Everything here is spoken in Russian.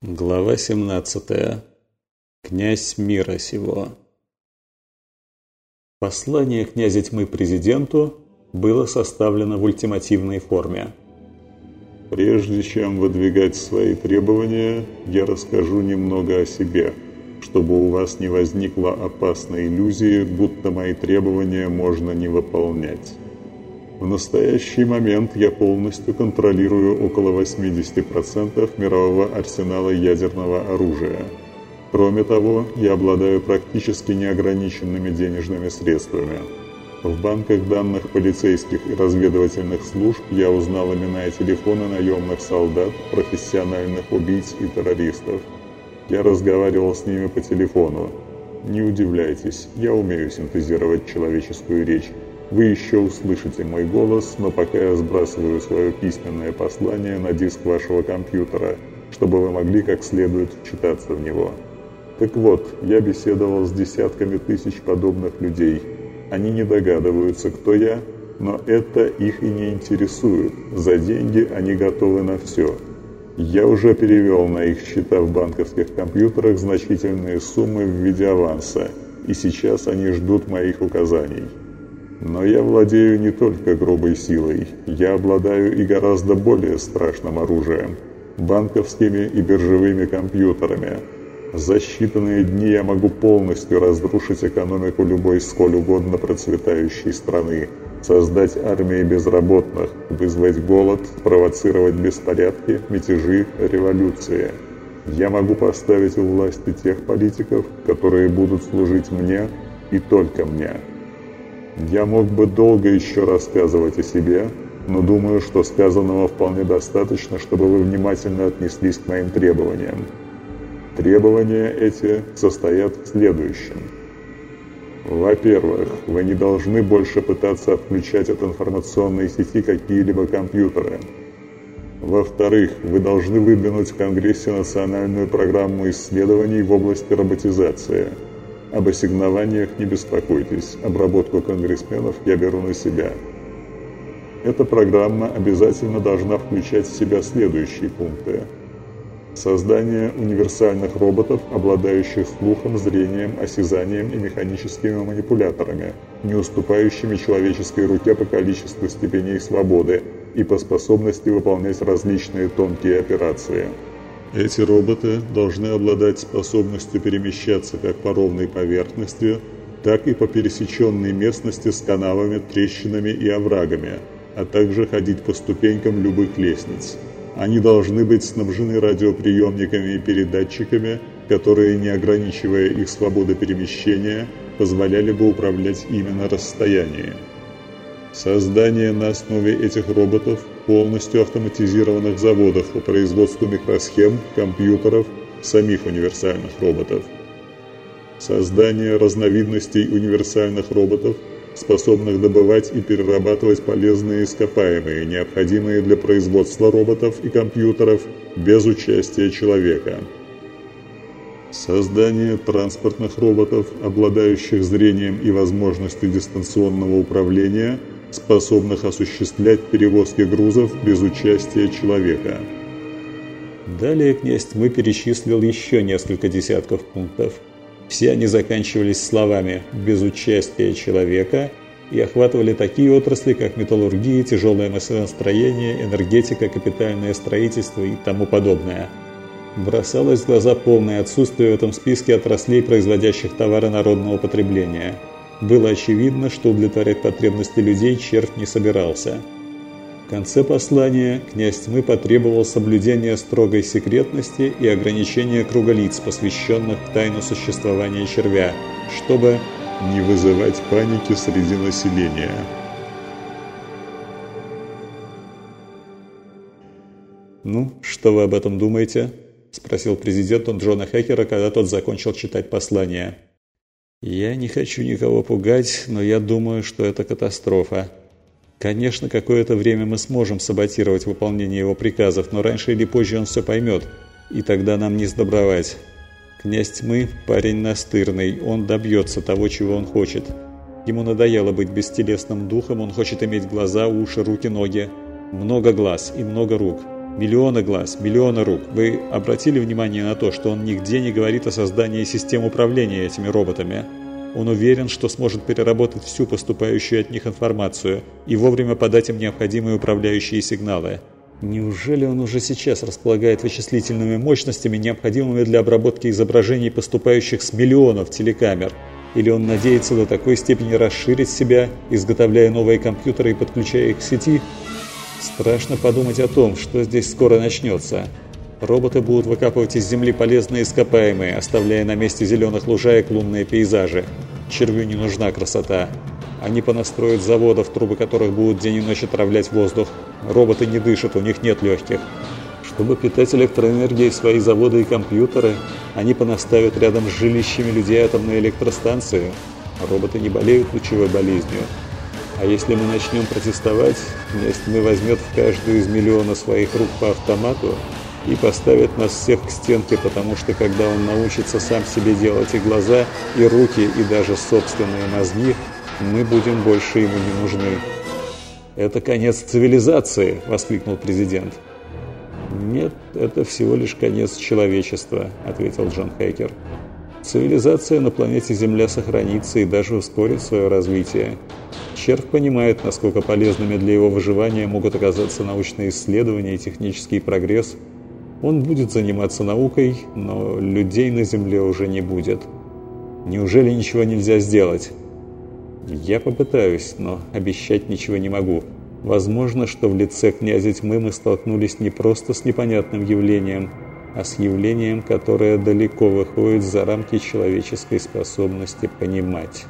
Глава 17. Князь мира сего. Послание князя тьмы президенту было составлено в ультимативной форме. Прежде чем выдвигать свои требования, я расскажу немного о себе, чтобы у вас не возникла опасной иллюзии, будто мои требования можно не выполнять. В настоящий момент я полностью контролирую около 80% мирового арсенала ядерного оружия. Кроме того, я обладаю практически неограниченными денежными средствами. В банках данных полицейских и разведывательных служб я узнал имена и телефоны наемных солдат, профессиональных убийц и террористов. Я разговаривал с ними по телефону. Не удивляйтесь, я умею синтезировать человеческую речь. Вы еще услышите мой голос, но пока я сбрасываю свое письменное послание на диск вашего компьютера, чтобы вы могли как следует вчитаться в него. Так вот, я беседовал с десятками тысяч подобных людей. Они не догадываются, кто я, но это их и не интересует. За деньги они готовы на все. Я уже перевел на их счета в банковских компьютерах значительные суммы в виде аванса, и сейчас они ждут моих указаний. Но я владею не только грубой силой, я обладаю и гораздо более страшным оружием – банковскими и биржевыми компьютерами. За считанные дни я могу полностью разрушить экономику любой сколь угодно процветающей страны, создать армии безработных, вызвать голод, провоцировать беспорядки, мятежи, революции. Я могу поставить у власти тех политиков, которые будут служить мне и только мне. Я мог бы долго еще рассказывать о себе, но думаю, что сказанного вполне достаточно, чтобы вы внимательно отнеслись к моим требованиям. Требования эти состоят в следующем. Во-первых, вы не должны больше пытаться отключать от информационной сети какие-либо компьютеры. Во-вторых, вы должны выдвинуть в Конгрессе национальную программу исследований в области роботизации – об ассигнованиях не беспокойтесь, обработку конгрессменов я беру на себя. Эта программа обязательно должна включать в себя следующие пункты. Создание универсальных роботов, обладающих слухом, зрением, осязанием и механическими манипуляторами, не уступающими человеческой руке по количеству степеней свободы и по способности выполнять различные тонкие операции. Эти роботы должны обладать способностью перемещаться как по ровной поверхности, так и по пересеченной местности с канавами, трещинами и оврагами, а также ходить по ступенькам любых лестниц. Они должны быть снабжены радиоприемниками и передатчиками, которые, не ограничивая их свободу перемещения, позволяли бы управлять ими на расстоянии. Создание на основе этих роботов полностью автоматизированных заводов по производству микросхем, компьютеров, самих универсальных роботов. Создание разновидностей универсальных роботов, способных добывать и перерабатывать полезные ископаемые, необходимые для производства роботов и компьютеров без участия человека. Создание транспортных роботов, обладающих зрением и возможностью дистанционного управления – способных осуществлять перевозки грузов без участия человека. Далее князь тьмы перечислил еще несколько десятков пунктов. Все они заканчивались словами «без участия человека» и охватывали такие отрасли, как металлургия, тяжелое машиностроение, энергетика, капитальное строительство и тому подобное. Бросалось в глаза полное отсутствие в этом списке отраслей, производящих товары народного потребления – было очевидно, что удовлетворять потребности людей черт не собирался. В конце послания князь тьмы потребовал соблюдения строгой секретности и ограничения круга лиц, посвященных тайну существования червя, чтобы не вызывать паники среди населения. «Ну, что вы об этом думаете?» – спросил президент он Джона Хекера, когда тот закончил читать послание. Я не хочу никого пугать, но я думаю, что это катастрофа. Конечно, какое-то время мы сможем саботировать выполнение его приказов, но раньше или позже он все поймет, и тогда нам не сдобровать. Князь Тьмы – парень настырный, он добьется того, чего он хочет. Ему надоело быть бестелесным духом, он хочет иметь глаза, уши, руки, ноги. Много глаз и много рук. Миллионы глаз, миллионы рук. Вы обратили внимание на то, что он нигде не говорит о создании систем управления этими роботами? Он уверен, что сможет переработать всю поступающую от них информацию и вовремя подать им необходимые управляющие сигналы. Неужели он уже сейчас располагает вычислительными мощностями, необходимыми для обработки изображений, поступающих с миллионов телекамер? Или он надеется до такой степени расширить себя, изготовляя новые компьютеры и подключая их к сети? Страшно подумать о том, что здесь скоро начнется. Роботы будут выкапывать из земли полезные ископаемые, оставляя на месте зеленых лужаек лунные пейзажи. Червю не нужна красота. Они понастроят заводов, трубы которых будут день и ночь отравлять воздух. Роботы не дышат, у них нет легких. Чтобы питать электроэнергией свои заводы и компьютеры, они понаставят рядом с жилищами людей атомные электростанции. Роботы не болеют лучевой болезнью. А если мы начнем протестовать, князь мы возьмет в каждую из миллиона своих рук по автомату и поставит нас всех к стенке, потому что когда он научится сам себе делать и глаза, и руки, и даже собственные мозги, мы будем больше ему не нужны. «Это конец цивилизации!» – воскликнул президент. «Нет, это всего лишь конец человечества», – ответил Джон Хейкер. «Цивилизация на планете Земля сохранится и даже ускорит свое развитие. Червь понимает, насколько полезными для его выживания могут оказаться научные исследования и технический прогресс. Он будет заниматься наукой, но людей на Земле уже не будет. Неужели ничего нельзя сделать?» Я попытаюсь, но обещать ничего не могу. Возможно, что в лице князя тьмы мы столкнулись не просто с непонятным явлением, а с явлением, которое далеко выходит за рамки человеческой способности понимать.